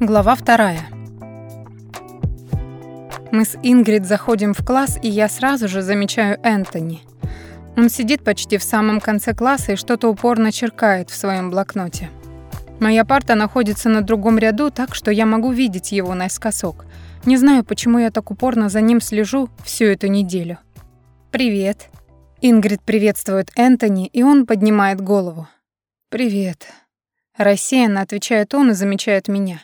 Глава вторая. Мы с Ингрид заходим в класс, и я сразу же замечаю Энтони. Он сидит почти в самом конце класса и что-то упорно черкает в своем блокноте. Моя парта находится на другом ряду, так что я могу видеть его наискосок. Не знаю, почему я так упорно за ним слежу всю эту неделю. «Привет». Ингрид приветствует Энтони, и он поднимает голову. «Привет». Рассеянно отвечает он и замечает меня.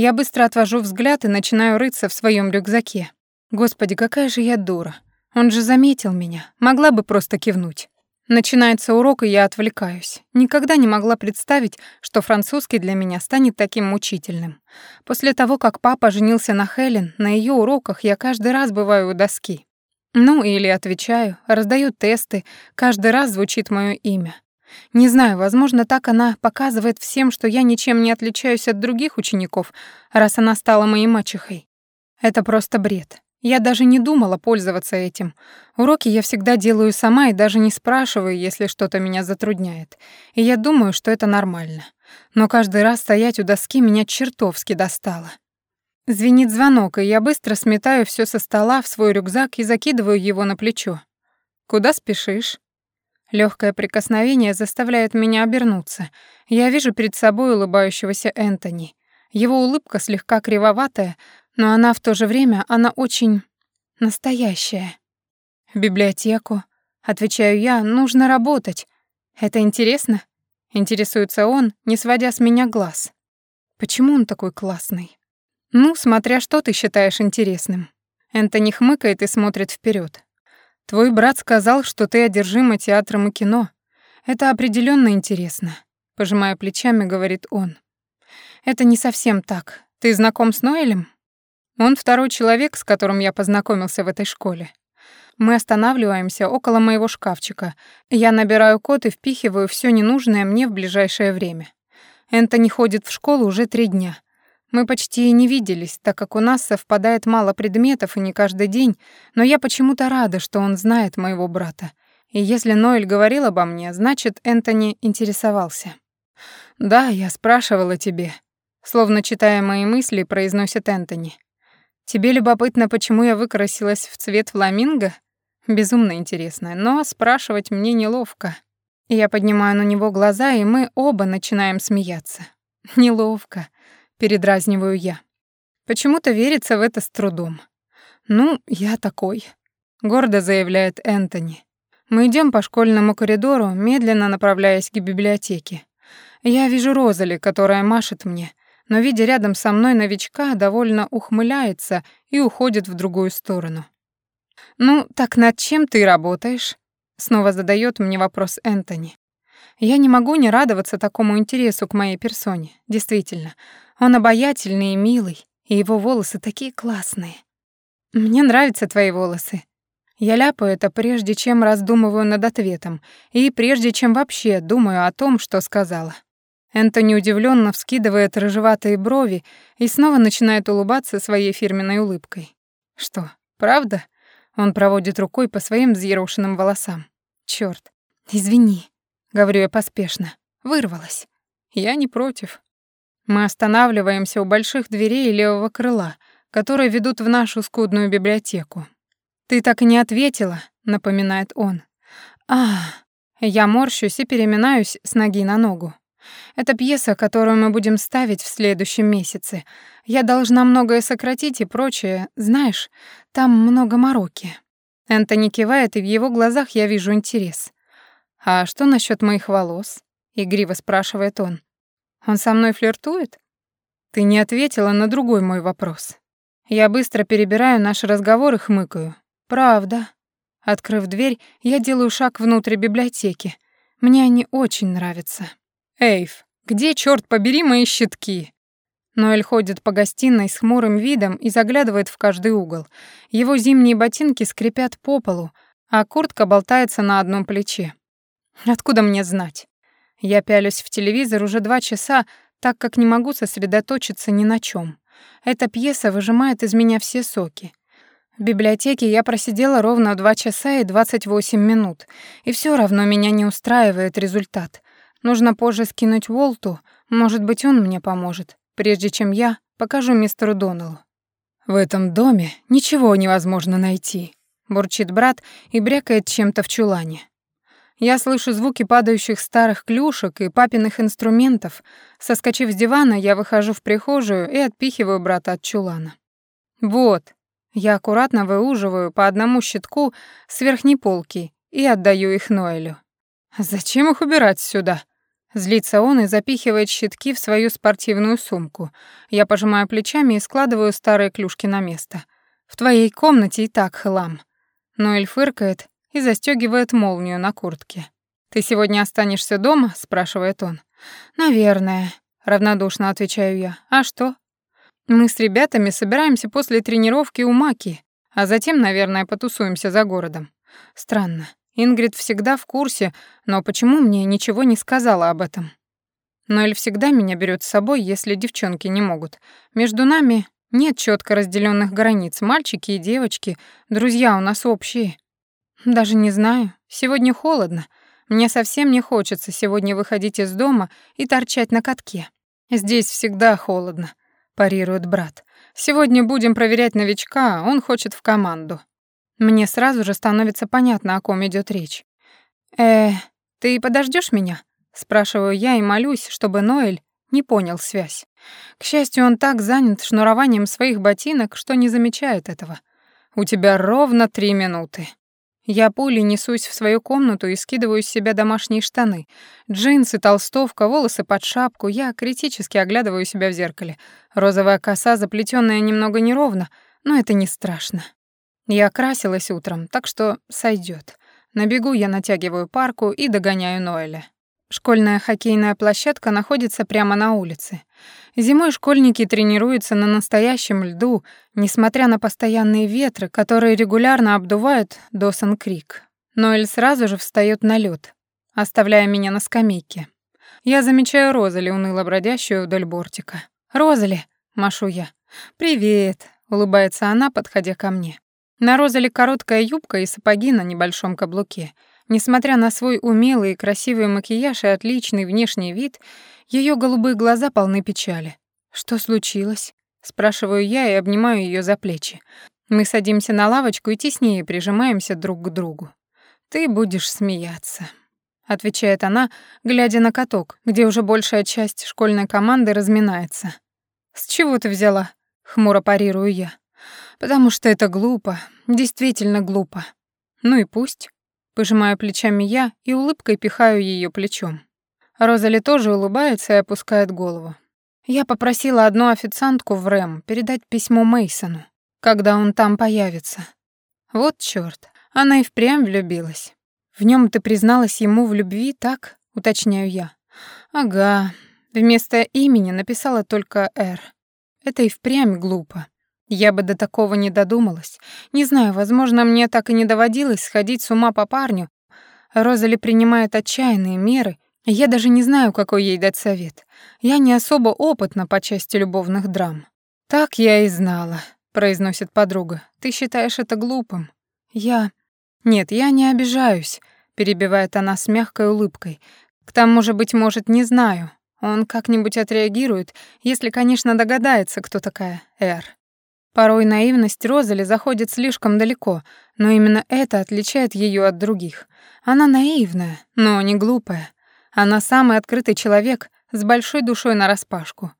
Я быстро отвожу взгляд и начинаю рыться в своем рюкзаке. Господи, какая же я дура. Он же заметил меня. Могла бы просто кивнуть. Начинается урок, и я отвлекаюсь. Никогда не могла представить, что французский для меня станет таким мучительным. После того, как папа женился на Хелен, на ее уроках я каждый раз бываю у доски. Ну, или отвечаю, раздаю тесты, каждый раз звучит мое имя. Не знаю, возможно, так она показывает всем, что я ничем не отличаюсь от других учеников, раз она стала моей мачехой. Это просто бред. Я даже не думала пользоваться этим. Уроки я всегда делаю сама и даже не спрашиваю, если что-то меня затрудняет. И я думаю, что это нормально. Но каждый раз стоять у доски меня чертовски достало. Звенит звонок, и я быстро сметаю все со стола в свой рюкзак и закидываю его на плечо. «Куда спешишь?» Легкое прикосновение заставляет меня обернуться. Я вижу перед собой улыбающегося Энтони. Его улыбка слегка кривоватая, но она в то же время, она очень настоящая. В библиотеку, отвечаю я, нужно работать. Это интересно? Интересуется он, не сводя с меня глаз. Почему он такой классный? Ну, смотря что ты считаешь интересным. Энтони хмыкает и смотрит вперед. Твой брат сказал, что ты одержима театром и кино. Это определенно интересно, пожимая плечами, говорит он. Это не совсем так. Ты знаком с Ноэлем? Он второй человек, с которым я познакомился в этой школе. Мы останавливаемся около моего шкафчика. Я набираю код и впихиваю все ненужное мне в ближайшее время. Энтони ходит в школу уже три дня. Мы почти и не виделись, так как у нас совпадает мало предметов и не каждый день, но я почему-то рада, что он знает моего брата. И если Ноэль говорил обо мне, значит, Энтони интересовался. «Да, я спрашивала тебе», — словно читая мои мысли, произносит Энтони. «Тебе любопытно, почему я выкрасилась в цвет фламинго?» Безумно интересно, но спрашивать мне неловко. Я поднимаю на него глаза, и мы оба начинаем смеяться. Неловко передразниваю я. Почему-то верится в это с трудом. Ну, я такой, гордо заявляет Энтони. Мы идем по школьному коридору, медленно направляясь к библиотеке. Я вижу Розали, которая машет мне, но, видя рядом со мной новичка, довольно ухмыляется и уходит в другую сторону. «Ну, так над чем ты работаешь?» Снова задает мне вопрос Энтони. Я не могу не радоваться такому интересу к моей персоне. Действительно, он обаятельный и милый, и его волосы такие классные. Мне нравятся твои волосы. Я ляпаю это прежде, чем раздумываю над ответом, и прежде, чем вообще думаю о том, что сказала. Энтони удивленно вскидывает рыжеватые брови и снова начинает улыбаться своей фирменной улыбкой. Что, правда? Он проводит рукой по своим взъерошенным волосам. Чёрт. Извини. Говорю я поспешно. Вырвалась. Я не против. Мы останавливаемся у больших дверей левого крыла, которые ведут в нашу скудную библиотеку. «Ты так и не ответила», — напоминает он. «А, я морщусь и переминаюсь с ноги на ногу. Это пьеса, которую мы будем ставить в следующем месяце. Я должна многое сократить и прочее. Знаешь, там много мороки». Энтони кивает, и в его глазах я вижу интерес. «А что насчет моих волос?» — игриво спрашивает он. «Он со мной флиртует?» «Ты не ответила на другой мой вопрос». Я быстро перебираю наш разговор и хмыкаю. «Правда». Открыв дверь, я делаю шаг внутрь библиотеки. Мне они очень нравятся. «Эйв, где, черт побери, мои щитки?» Ноэль ходит по гостиной с хмурым видом и заглядывает в каждый угол. Его зимние ботинки скрипят по полу, а куртка болтается на одном плече. Откуда мне знать? Я пялюсь в телевизор уже два часа, так как не могу сосредоточиться ни на чем. Эта пьеса выжимает из меня все соки. В библиотеке я просидела ровно два часа и двадцать восемь минут, и все равно меня не устраивает результат. Нужно позже скинуть Волту, может быть, он мне поможет. прежде чем я покажу мистеру Доналу. «В этом доме ничего невозможно найти», — бурчит брат и брякает чем-то в чулане. Я слышу звуки падающих старых клюшек и папиных инструментов. Соскочив с дивана, я выхожу в прихожую и отпихиваю брата от чулана. «Вот». Я аккуратно выуживаю по одному щитку с верхней полки и отдаю их Ноэлю. «Зачем их убирать сюда?» Злится он и запихивает щитки в свою спортивную сумку. Я пожимаю плечами и складываю старые клюшки на место. В твоей комнате и так хлам. Ноэль фыркает и застегивает молнию на куртке. «Ты сегодня останешься дома?» — спрашивает он. «Наверное», — равнодушно отвечаю я. «А что?» «Мы с ребятами собираемся после тренировки у Маки, а затем, наверное, потусуемся за городом. Странно. Ингрид всегда в курсе, но почему мне ничего не сказала об этом? Ноэль всегда меня берет с собой, если девчонки не могут. Между нами нет четко разделенных границ. Мальчики и девочки, друзья у нас общие. Даже не знаю. Сегодня холодно. Мне совсем не хочется сегодня выходить из дома и торчать на катке. Здесь всегда холодно, парирует брат. Сегодня будем проверять новичка, он хочет в команду. Мне сразу же становится понятно, о ком идет речь. «Э, ты подождешь меня?» Спрашиваю я и молюсь, чтобы Ноэль не понял связь. К счастью, он так занят шнурованием своих ботинок, что не замечает этого. «У тебя ровно три минуты». Я пулей несусь в свою комнату и скидываю с себя домашние штаны. Джинсы, толстовка, волосы под шапку. Я критически оглядываю себя в зеркале. Розовая коса, заплетенная немного неровно, но это не страшно. Я красилась утром, так что сойдет. На бегу я натягиваю парку и догоняю Ноэля. Школьная хоккейная площадка находится прямо на улице. Зимой школьники тренируются на настоящем льду, несмотря на постоянные ветры, которые регулярно обдувают Досон-Крик. Ноэль сразу же встаёт на лёд, оставляя меня на скамейке. Я замечаю Розали, уныло бродящую вдоль бортика. «Розали!» — машу я. «Привет!» — улыбается она, подходя ко мне. На Розали короткая юбка и сапоги на небольшом каблуке. Несмотря на свой умелый и красивый макияж и отличный внешний вид, ее голубые глаза полны печали. «Что случилось?» — спрашиваю я и обнимаю ее за плечи. Мы садимся на лавочку и теснее прижимаемся друг к другу. «Ты будешь смеяться», — отвечает она, глядя на каток, где уже большая часть школьной команды разминается. «С чего ты взяла?» — хмуро парирую я. Потому что это глупо, действительно глупо. Ну и пусть. Пожимаю плечами я и улыбкой пихаю ее плечом. Розали тоже улыбается и опускает голову. Я попросила одну официантку в Рэм передать письмо Мейсону, когда он там появится. Вот чёрт, она и впрямь влюбилась. В нем ты призналась ему в любви, так? Уточняю я. Ага. Вместо имени написала только «Р». Это и впрямь глупо. Я бы до такого не додумалась. Не знаю, возможно, мне так и не доводилось сходить с ума по парню. Розали принимает отчаянные меры, я даже не знаю, какой ей дать совет. Я не особо опытна по части любовных драм. «Так я и знала», — произносит подруга. «Ты считаешь это глупым?» «Я...» «Нет, я не обижаюсь», — перебивает она с мягкой улыбкой. «К тому же, быть может, не знаю. Он как-нибудь отреагирует, если, конечно, догадается, кто такая Эр. Порой наивность Розали заходит слишком далеко, но именно это отличает ее от других. Она наивная, но не глупая. Она самый открытый человек с большой душой нараспашку.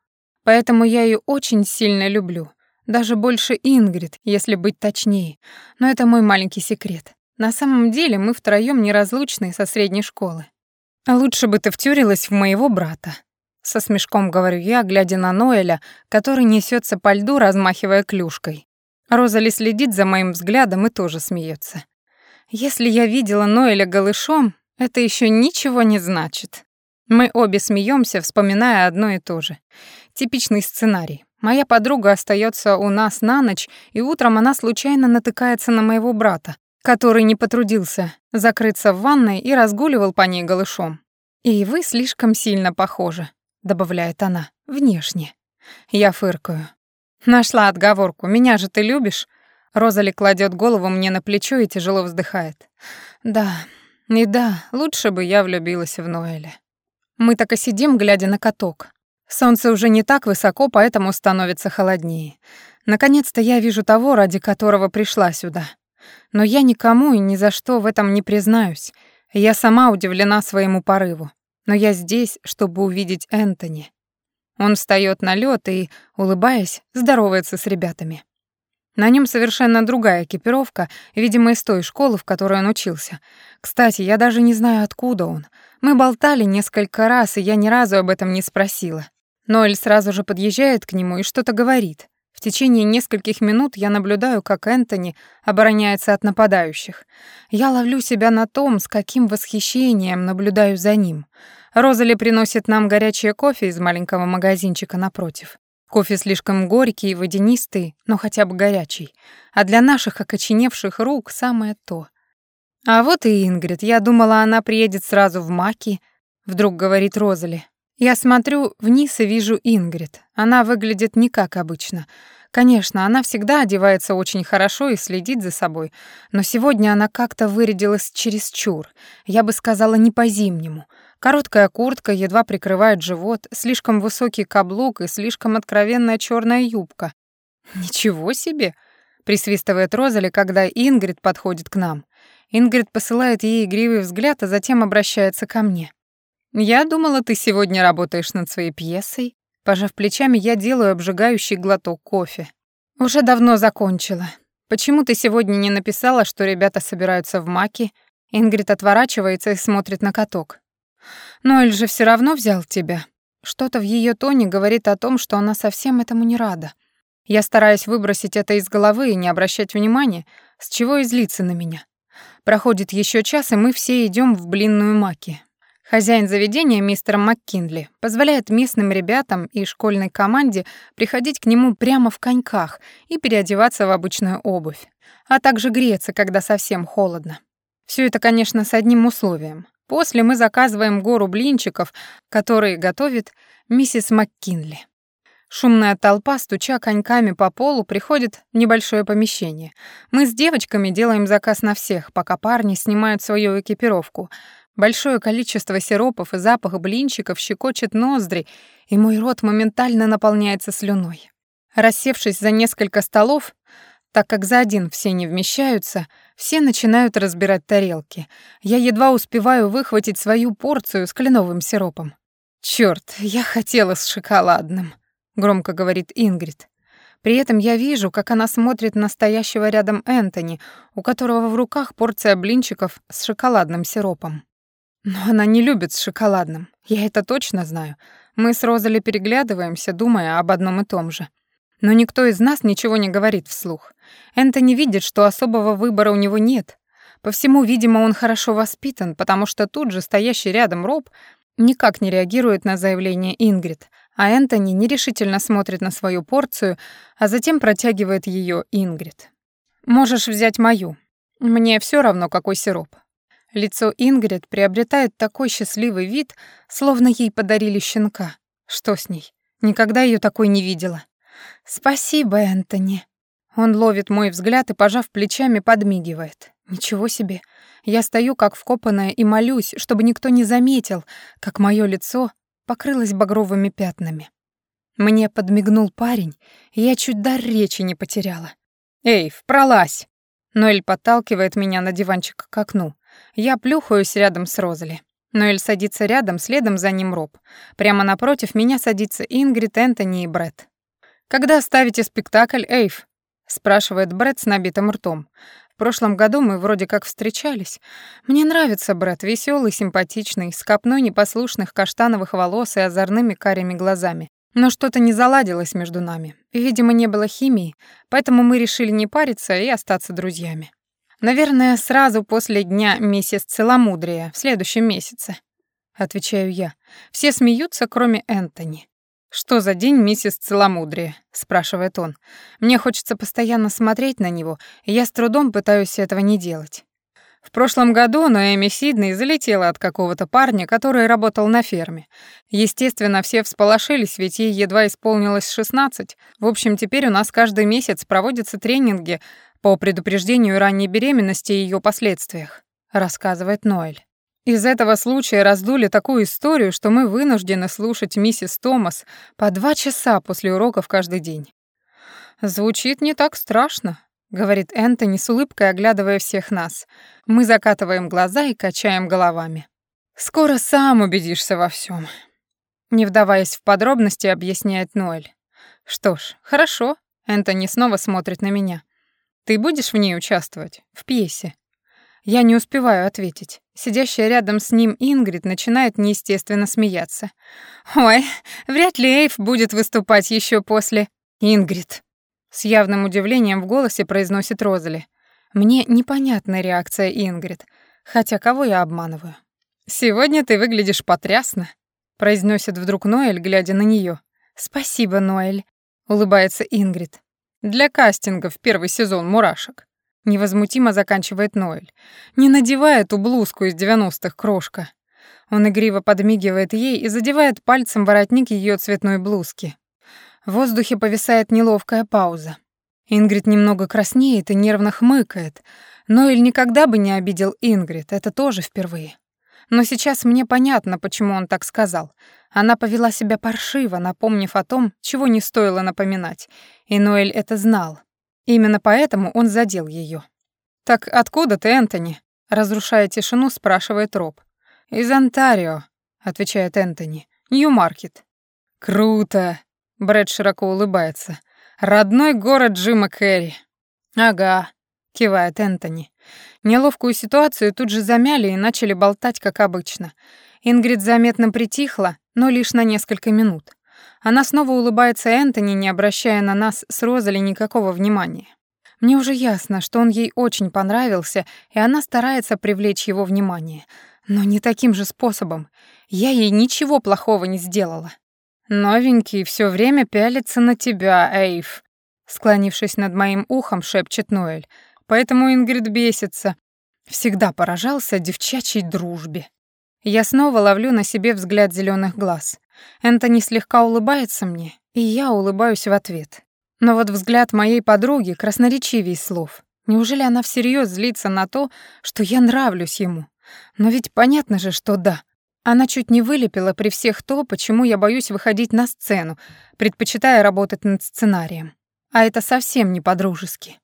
Поэтому я ее очень сильно люблю. Даже больше Ингрид, если быть точнее. Но это мой маленький секрет. На самом деле мы втроём неразлучны со средней школы. Лучше бы ты втюрилась в моего брата. Со смешком говорю я, глядя на Ноэля, который несется по льду, размахивая клюшкой. Розали следит за моим взглядом и тоже смеется. Если я видела Ноэля голышом, это еще ничего не значит. Мы обе смеемся, вспоминая одно и то же. Типичный сценарий. Моя подруга остается у нас на ночь, и утром она случайно натыкается на моего брата, который не потрудился закрыться в ванной и разгуливал по ней голышом. И вы слишком сильно похожи добавляет она, внешне. Я фыркаю. Нашла отговорку. Меня же ты любишь? Розали кладет голову мне на плечо и тяжело вздыхает. Да, и да, лучше бы я влюбилась в Ноэля. Мы так и сидим, глядя на каток. Солнце уже не так высоко, поэтому становится холоднее. Наконец-то я вижу того, ради которого пришла сюда. Но я никому и ни за что в этом не признаюсь. Я сама удивлена своему порыву. Но я здесь, чтобы увидеть Энтони. Он встаёт на лёд и, улыбаясь, здоровается с ребятами. На нём совершенно другая экипировка, видимо, из той школы, в которой он учился. Кстати, я даже не знаю, откуда он. Мы болтали несколько раз, и я ни разу об этом не спросила. Ноэль сразу же подъезжает к нему и что-то говорит. В течение нескольких минут я наблюдаю, как Энтони обороняется от нападающих. Я ловлю себя на том, с каким восхищением наблюдаю за ним. Розали приносит нам горячее кофе из маленького магазинчика напротив. Кофе слишком горький и водянистый, но хотя бы горячий. А для наших окоченевших рук самое то. А вот и Ингрид. Я думала, она приедет сразу в Маки, вдруг говорит Розали. Я смотрю вниз и вижу Ингрид. Она выглядит не как обычно. Конечно, она всегда одевается очень хорошо и следит за собой, но сегодня она как-то вырядилась чересчур. Я бы сказала, не по-зимнему. Короткая куртка едва прикрывает живот, слишком высокий каблук и слишком откровенная черная юбка. «Ничего себе!» — присвистывает Розали, когда Ингрид подходит к нам. Ингрид посылает ей игривый взгляд, а затем обращается ко мне. «Я думала, ты сегодня работаешь над своей пьесой». Пожав плечами, я делаю обжигающий глоток кофе. «Уже давно закончила. Почему ты сегодня не написала, что ребята собираются в Маки?» Ингрид отворачивается и смотрит на каток. «Ноэль же все равно взял тебя». Что-то в ее тоне говорит о том, что она совсем этому не рада. Я стараюсь выбросить это из головы и не обращать внимания, с чего и злиться на меня. Проходит еще час, и мы все идем в блинную маки. Хозяин заведения, мистер МакКинли, позволяет местным ребятам и школьной команде приходить к нему прямо в коньках и переодеваться в обычную обувь, а также греться, когда совсем холодно. Все это, конечно, с одним условием. После мы заказываем гору блинчиков, которые готовит миссис МакКинли. Шумная толпа, стуча коньками по полу, приходит в небольшое помещение. Мы с девочками делаем заказ на всех, пока парни снимают свою экипировку — Большое количество сиропов и запах блинчиков щекочет ноздри, и мой рот моментально наполняется слюной. Рассевшись за несколько столов, так как за один все не вмещаются, все начинают разбирать тарелки. Я едва успеваю выхватить свою порцию с кленовым сиропом. «Чёрт, я хотела с шоколадным», — громко говорит Ингрид. При этом я вижу, как она смотрит на стоящего рядом Энтони, у которого в руках порция блинчиков с шоколадным сиропом. Но она не любит с шоколадным. Я это точно знаю. Мы с Розали переглядываемся, думая об одном и том же. Но никто из нас ничего не говорит вслух. Энтони видит, что особого выбора у него нет. По всему, видимо, он хорошо воспитан, потому что тут же стоящий рядом Роб никак не реагирует на заявление Ингрид, а Энтони нерешительно смотрит на свою порцию, а затем протягивает ее Ингрид. «Можешь взять мою. Мне все равно, какой сироп. Лицо Ингрид приобретает такой счастливый вид, словно ей подарили щенка. Что с ней? Никогда ее такой не видела. «Спасибо, Энтони». Он ловит мой взгляд и, пожав плечами, подмигивает. Ничего себе. Я стою как вкопанная и молюсь, чтобы никто не заметил, как мое лицо покрылось багровыми пятнами. Мне подмигнул парень, и я чуть дар речи не потеряла. «Эй, пролазь!» Ноэль подталкивает меня на диванчик к окну. Я плюхаюсь рядом с Розали. Ноэль садится рядом, следом за ним Роб. Прямо напротив меня садится Ингрид, Энтони и Бред. «Когда ставите спектакль, Эйв?» — спрашивает Бред с набитым ртом. В прошлом году мы вроде как встречались. Мне нравится Брэд, веселый, симпатичный, с копной непослушных каштановых волос и озорными карими глазами. Но что-то не заладилось между нами. Видимо, не было химии, поэтому мы решили не париться и остаться друзьями. Наверное, сразу после дня месяц целомудрия, в следующем месяце. Отвечаю я. Все смеются, кроме Энтони. «Что за день месяц целомудрия?» — спрашивает он. Мне хочется постоянно смотреть на него, и я с трудом пытаюсь этого не делать. В прошлом году Ноэми Сиднey залетела от какого-то парня, который работал на ферме. Естественно, все всполошились, ведь ей едва исполнилось 16. В общем, теперь у нас каждый месяц проводятся тренинги по предупреждению ранней беременности и ее последствиях, рассказывает Ноэль. Из этого случая раздули такую историю, что мы вынуждены слушать миссис Томас по два часа после уроков каждый день. Звучит не так страшно, говорит Энтони с улыбкой, оглядывая всех нас. Мы закатываем глаза и качаем головами. Скоро сам убедишься во всем. Не вдаваясь в подробности, объясняет Ноэль. Что ж, хорошо. Энтони снова смотрит на меня. Ты будешь в ней участвовать? В пьесе? Я не успеваю ответить. Сидящая рядом с ним Ингрид начинает неестественно смеяться. «Ой, вряд ли Эйв будет выступать еще после...» «Ингрид!» С явным удивлением в голосе произносит Розали. Мне непонятна реакция Ингрид, хотя кого я обманываю. «Сегодня ты выглядишь потрясно», — произносит вдруг Ноэль, глядя на нее. «Спасибо, Ноэль», — улыбается Ингрид. «Для кастинга в первый сезон «Мурашек». Невозмутимо заканчивает Ноэль. «Не надевай эту блузку из девяностых, крошка». Он игриво подмигивает ей и задевает пальцем воротник ее цветной блузки. В воздухе повисает неловкая пауза. Ингрид немного краснеет и нервно хмыкает. Ноэль никогда бы не обидел Ингрид, это тоже впервые. Но сейчас мне понятно, почему он так сказал. Она повела себя паршиво, напомнив о том, чего не стоило напоминать. И Ноэль это знал. Именно поэтому он задел ее. «Так откуда ты, Энтони?» Разрушая тишину, спрашивает Роб. «Из Онтарио», — отвечает Энтони. «Нью-Маркет». «Круто!» — Брэд широко улыбается. «Родной город Джима Керри». «Ага», — кивает Энтони. Неловкую ситуацию тут же замяли и начали болтать, как обычно. Ингрид заметно притихла, но лишь на несколько минут. Она снова улыбается Энтони, не обращая на нас с Розали никакого внимания. Мне уже ясно, что он ей очень понравился, и она старается привлечь его внимание. Но не таким же способом. Я ей ничего плохого не сделала. «Новенький все время пялится на тебя, Эйв», склонившись над моим ухом, шепчет Ноэль. «Поэтому Ингрид бесится. Всегда поражался девчачьей дружбе». Я снова ловлю на себе взгляд зеленых глаз. Энтони слегка улыбается мне, и я улыбаюсь в ответ. Но вот взгляд моей подруги красноречивее слов. Неужели она всерьез злится на то, что я нравлюсь ему? Но ведь понятно же, что да. Она чуть не вылепила при всех то, почему я боюсь выходить на сцену, предпочитая работать над сценарием. А это совсем не по-дружески.